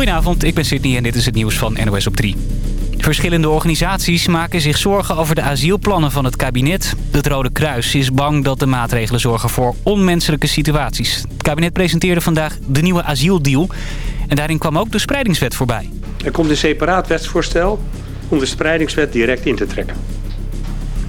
Goedenavond, ik ben Sydney en dit is het nieuws van NOS op 3. Verschillende organisaties maken zich zorgen over de asielplannen van het kabinet. Het Rode Kruis is bang dat de maatregelen zorgen voor onmenselijke situaties. Het kabinet presenteerde vandaag de nieuwe asieldeal. En daarin kwam ook de spreidingswet voorbij. Er komt een separaat wetsvoorstel om de spreidingswet direct in te trekken.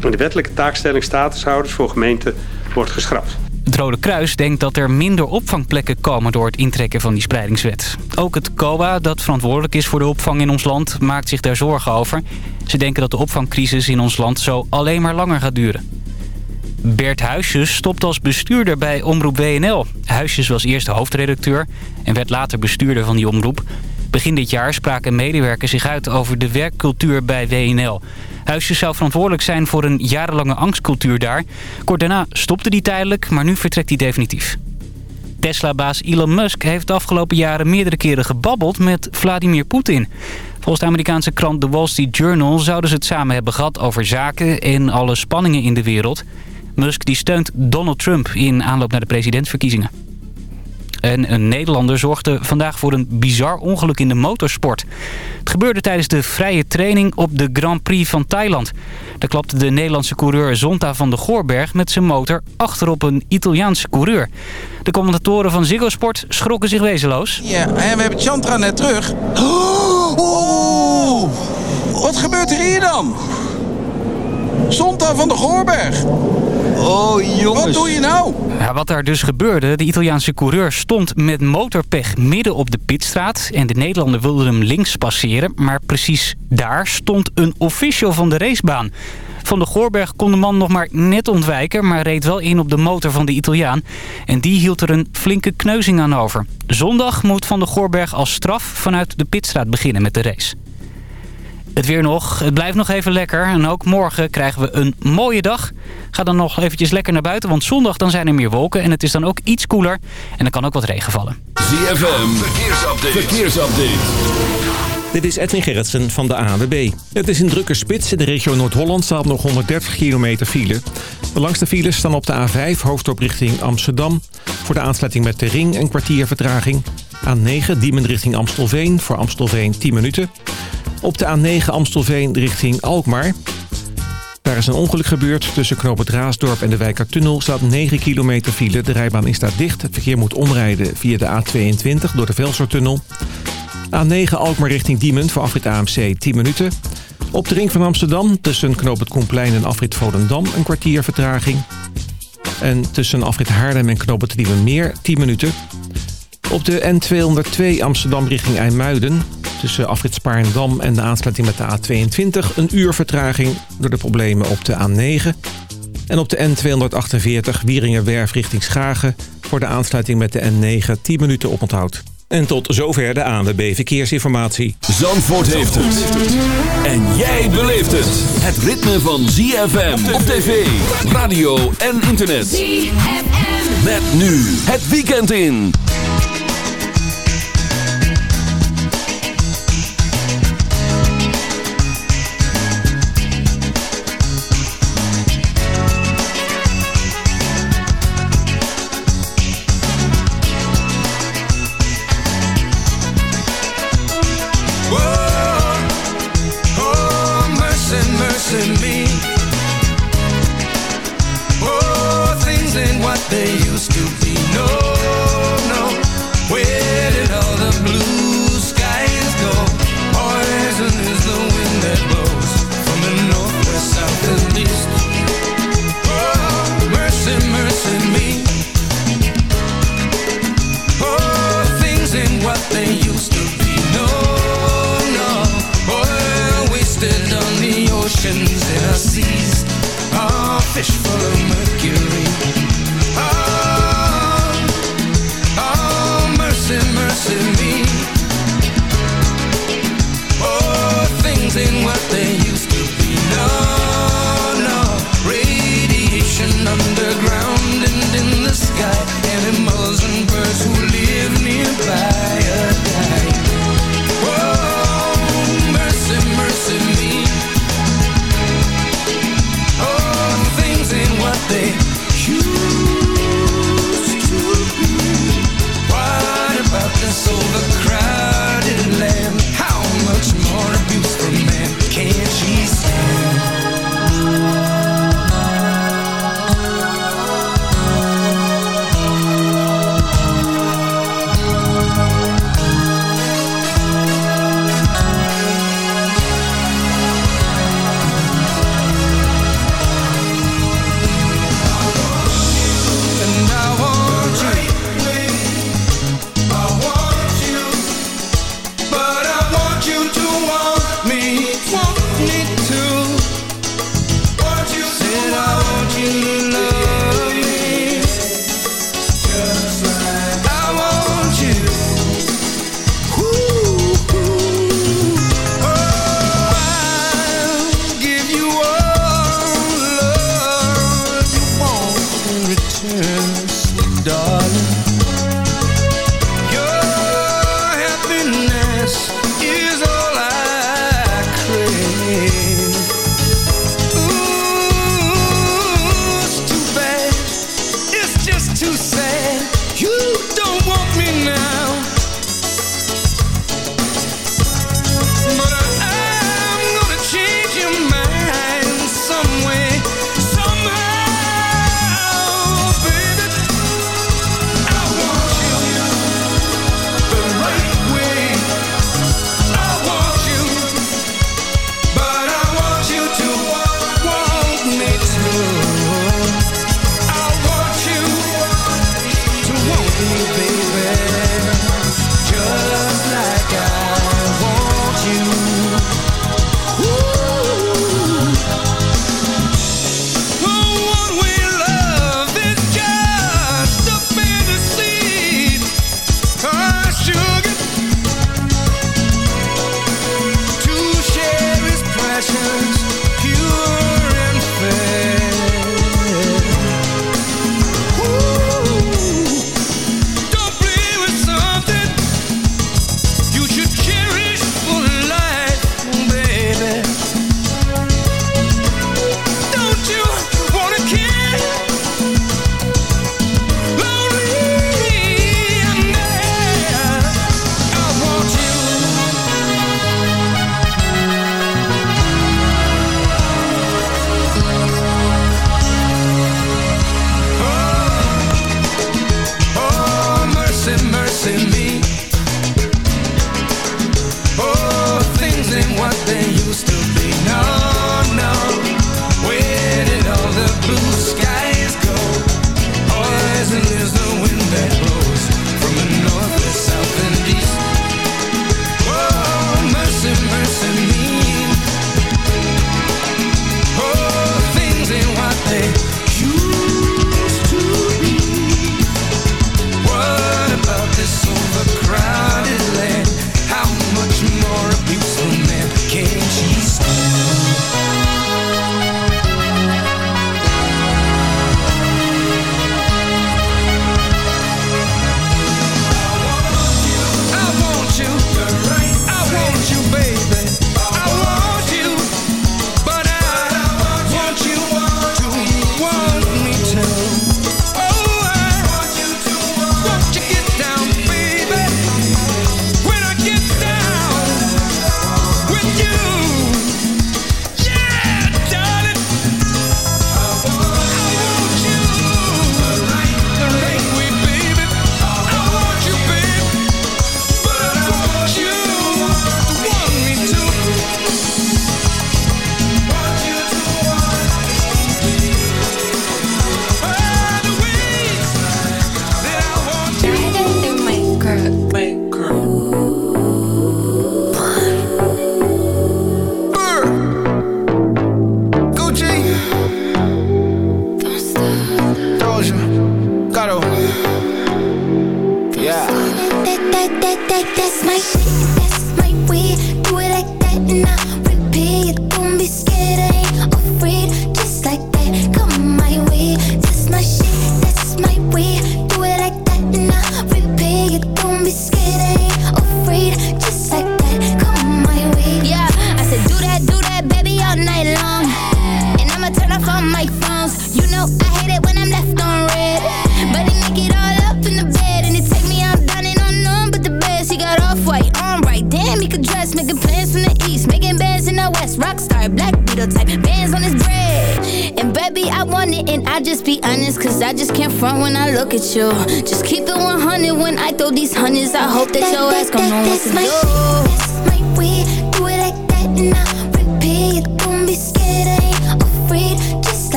De wettelijke taakstelling statushouders voor gemeenten wordt geschrapt. Het Rode Kruis denkt dat er minder opvangplekken komen door het intrekken van die spreidingswet. Ook het COA, dat verantwoordelijk is voor de opvang in ons land, maakt zich daar zorgen over. Ze denken dat de opvangcrisis in ons land zo alleen maar langer gaat duren. Bert Huisjes stopt als bestuurder bij Omroep WNL. Huisjes was eerst hoofdredacteur en werd later bestuurder van die omroep. Begin dit jaar spraken medewerkers zich uit over de werkcultuur bij WNL. Huisjes zou verantwoordelijk zijn voor een jarenlange angstcultuur daar. Kort daarna stopte die tijdelijk, maar nu vertrekt hij definitief. Tesla-baas Elon Musk heeft de afgelopen jaren meerdere keren gebabbeld met Vladimir Poetin. Volgens de Amerikaanse krant The Wall Street Journal zouden ze het samen hebben gehad over zaken en alle spanningen in de wereld. Musk die steunt Donald Trump in aanloop naar de presidentsverkiezingen. En een Nederlander zorgde vandaag voor een bizar ongeluk in de motorsport. Het gebeurde tijdens de vrije training op de Grand Prix van Thailand. Daar klapte de Nederlandse coureur Zonta van de Goorberg met zijn motor achterop een Italiaanse coureur. De commentatoren van Ziggo Sport schrokken zich wezenloos. Ja, en we hebben Chantra net terug. Oh, wat gebeurt er hier dan? Zonta van de Goorberg. Oh jongens. Wat doe je nou? Ja, wat daar dus gebeurde, de Italiaanse coureur stond met motorpech midden op de pitstraat. En de Nederlander wilde hem links passeren. Maar precies daar stond een official van de racebaan. Van de Goorberg kon de man nog maar net ontwijken, maar reed wel in op de motor van de Italiaan. En die hield er een flinke kneuzing aan over. Zondag moet Van de Goorberg als straf vanuit de pitstraat beginnen met de race. Het weer nog. Het blijft nog even lekker. En ook morgen krijgen we een mooie dag. Ga dan nog eventjes lekker naar buiten. Want zondag dan zijn er meer wolken. En het is dan ook iets koeler. En dan kan ook wat regen vallen. ZFM. Verkeersupdate. Verkeersupdate. Dit is Edwin Gerritsen van de ANWB. Het is een drukke spits. In de regio Noord-Holland staat nog 130 kilometer file. De langste files staan op de A5, hoofdop richting Amsterdam. Voor de aansluiting met de ring een kwartier vertraging. A9, Diemen richting Amstelveen. Voor Amstelveen 10 minuten. Op de A9 Amstelveen richting Alkmaar. Daar is een ongeluk gebeurd. Tussen Knoop het Raasdorp en de Wijkertunnel staat 9 kilometer file. De rijbaan is daar dicht. Het verkeer moet omrijden via de A22 door de Velsertunnel. A9 Alkmaar richting Diemen voor afrit AMC 10 minuten. Op de ring van Amsterdam tussen Knoop het Koenplein en afrit Volendam een kwartier vertraging. En tussen afrit Haarlem en Knoop het Meer 10 minuten. Op de N202 Amsterdam richting IJmuiden tussen afrit Spaarndam en de aansluiting met de A22 een uur vertraging door de problemen op de A9. En op de N248 Wieringenwerf richting Schagen voor de aansluiting met de N9 10 minuten oponthoud. En tot zover de ANWB Verkeersinformatie. Zandvoort heeft het. En jij beleeft het. Het ritme van ZFM op tv, radio en internet. ZFM. Met nu het weekend in.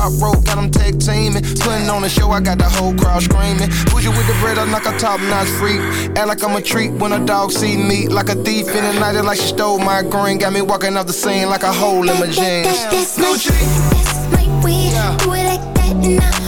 top rope, got them tag teaming. Putting on the show, I got the whole crowd screaming. Push you with the bread, I'm like a top notch freak. Act like I'm a treat when a dog see me. Like a thief in the night, like she stole my green. Got me walking off the scene like a hole in my jeans. That's, that's, that's, weed. Yeah. Do it like that and I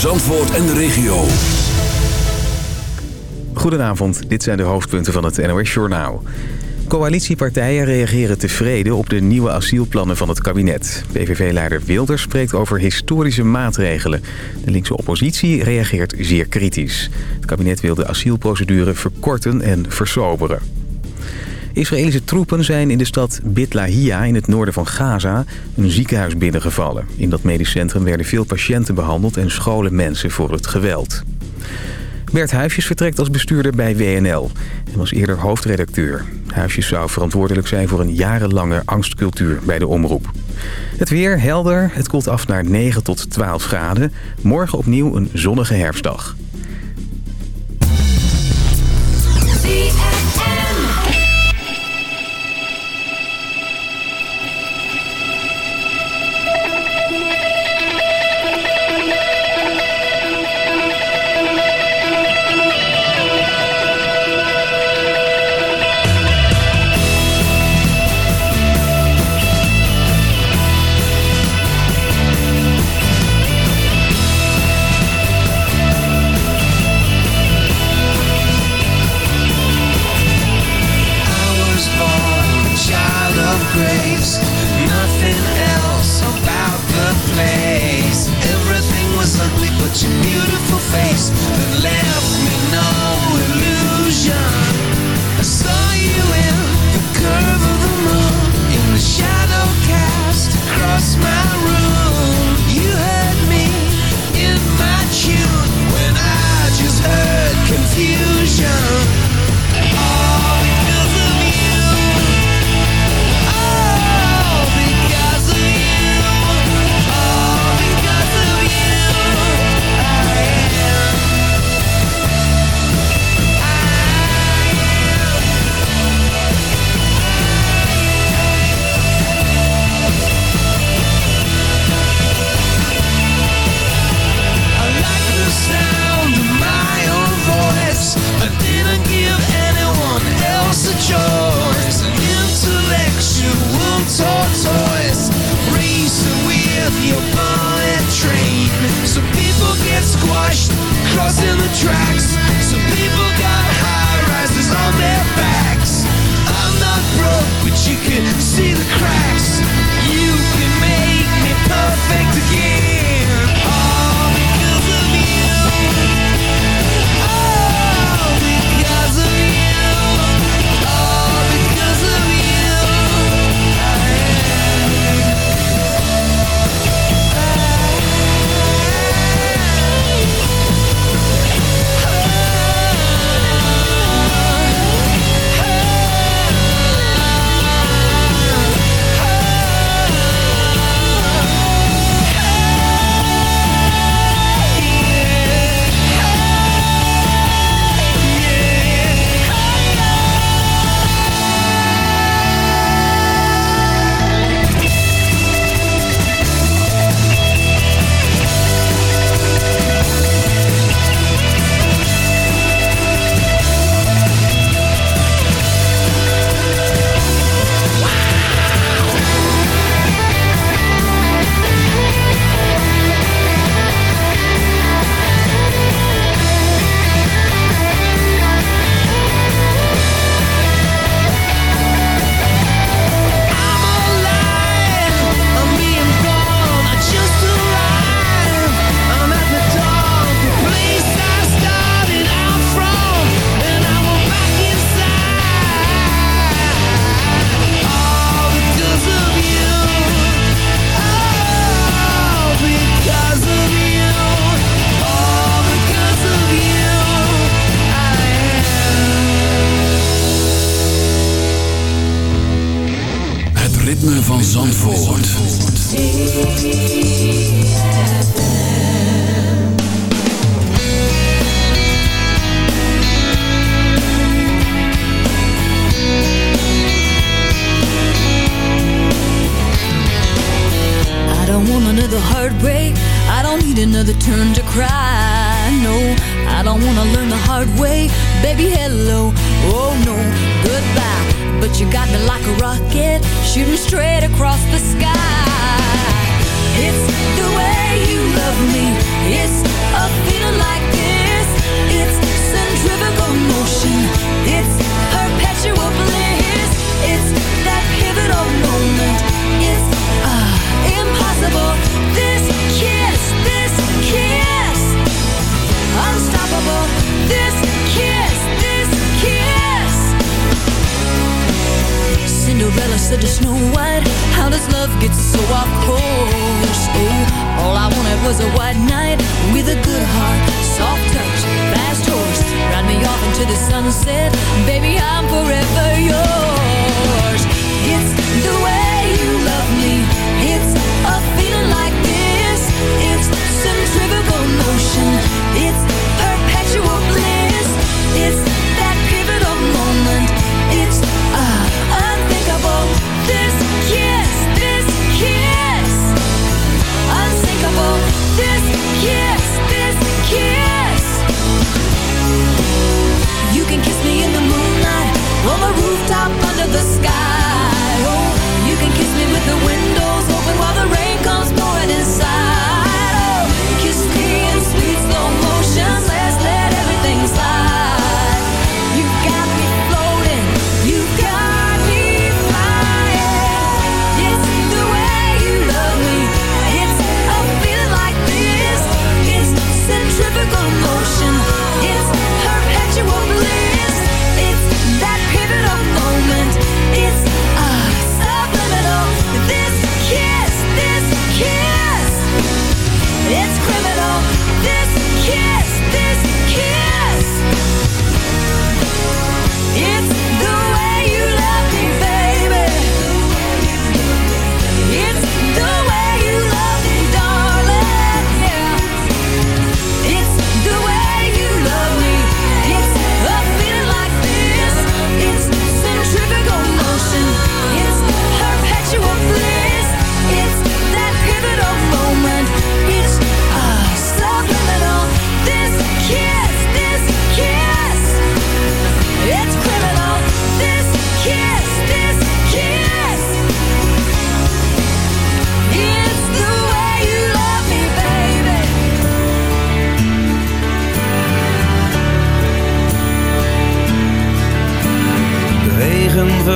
Zandvoort en de regio. Goedenavond, dit zijn de hoofdpunten van het NOS-journaal. Coalitiepartijen reageren tevreden op de nieuwe asielplannen van het kabinet. PVV-leider Wilders spreekt over historische maatregelen. De linkse oppositie reageert zeer kritisch. Het kabinet wil de asielprocedure verkorten en versoberen. Israëlische troepen zijn in de stad Bitlahia in het noorden van Gaza een ziekenhuis binnengevallen. In dat medisch centrum werden veel patiënten behandeld en scholen mensen voor het geweld. Bert Huisjes vertrekt als bestuurder bij WNL en was eerder hoofdredacteur. Huisjes zou verantwoordelijk zijn voor een jarenlange angstcultuur bij de omroep. Het weer helder, het koelt af naar 9 tot 12 graden. Morgen opnieuw een zonnige herfstdag.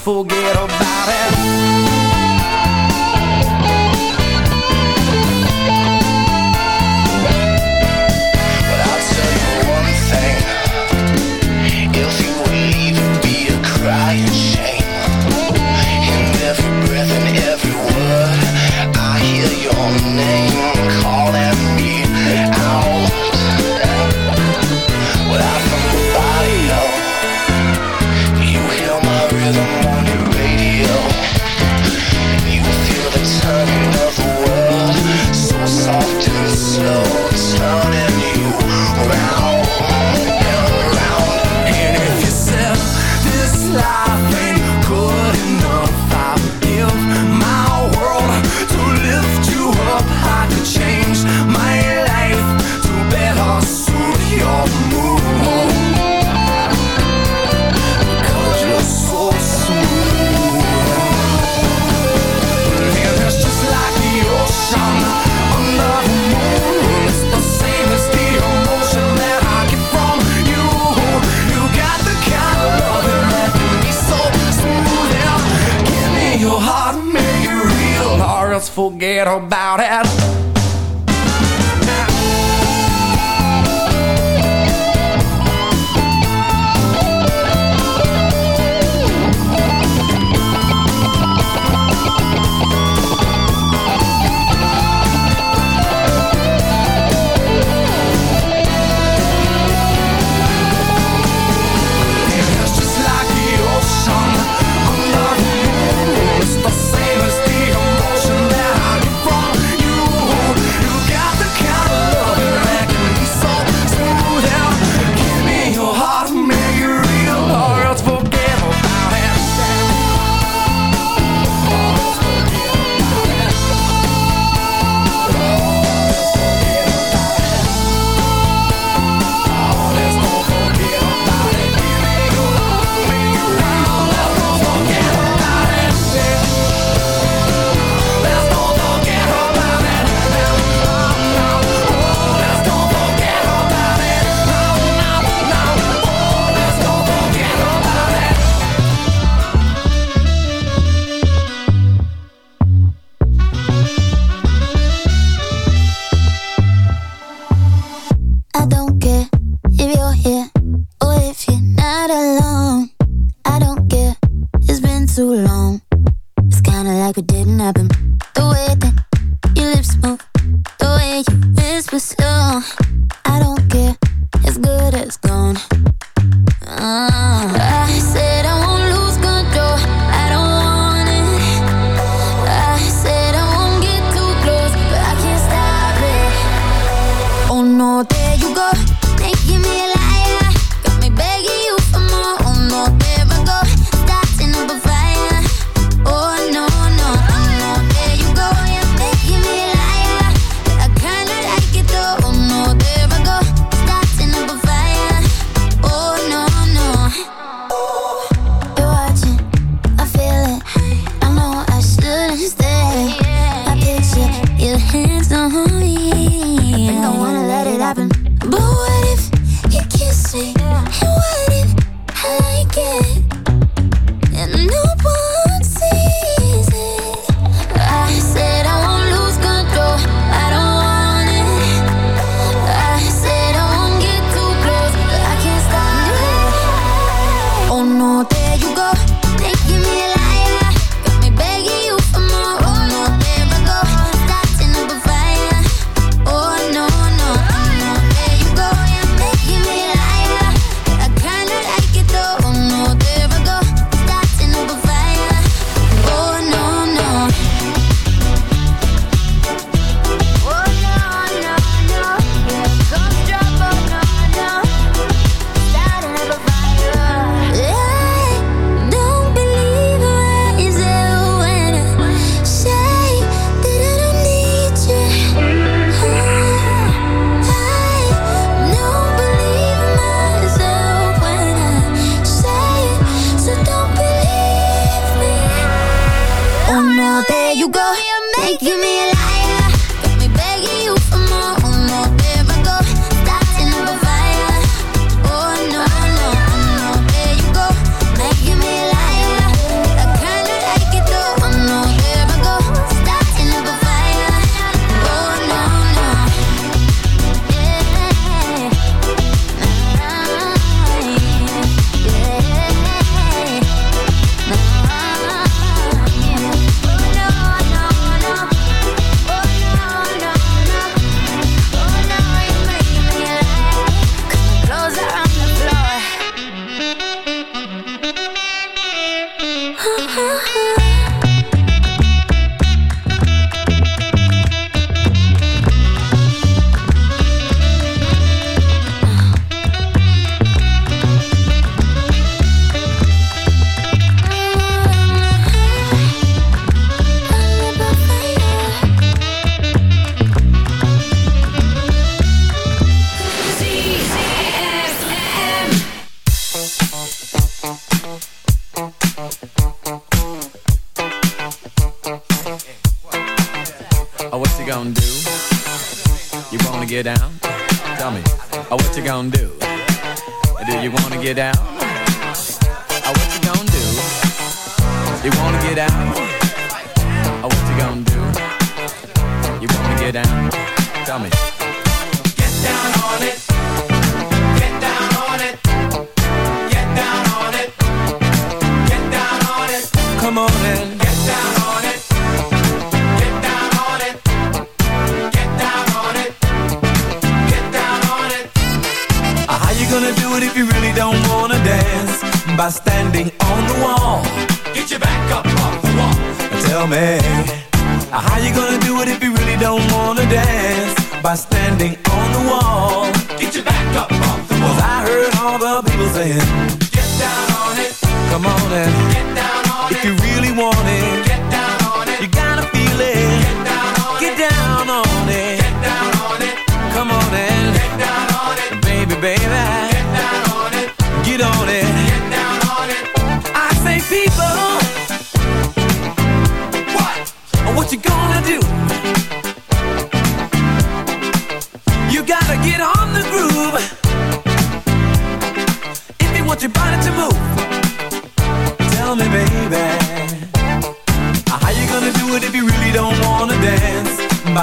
forget about it. Forget about it.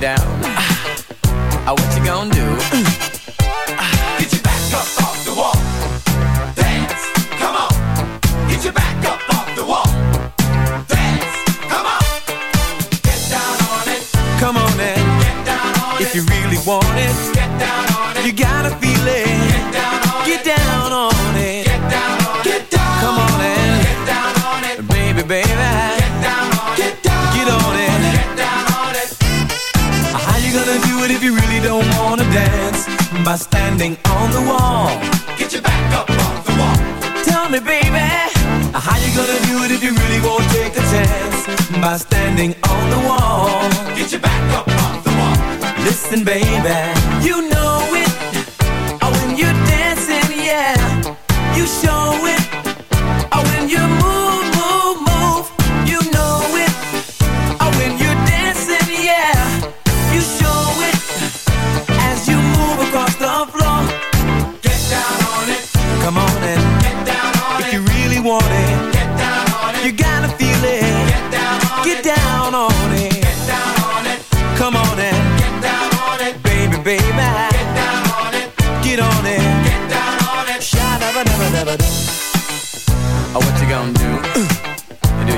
down. Ah, ah, what you gonna do? dancing, baby. You know it. Oh, when you're dancing, yeah. You show it. Oh, when you move, move, move. You know it. Oh, when you're dancing, yeah. You show it. As you move across the floor. Get down on it. Come on in. get down on if it. If you really want it. Get down on it. You gotta feel it. Get down on get down.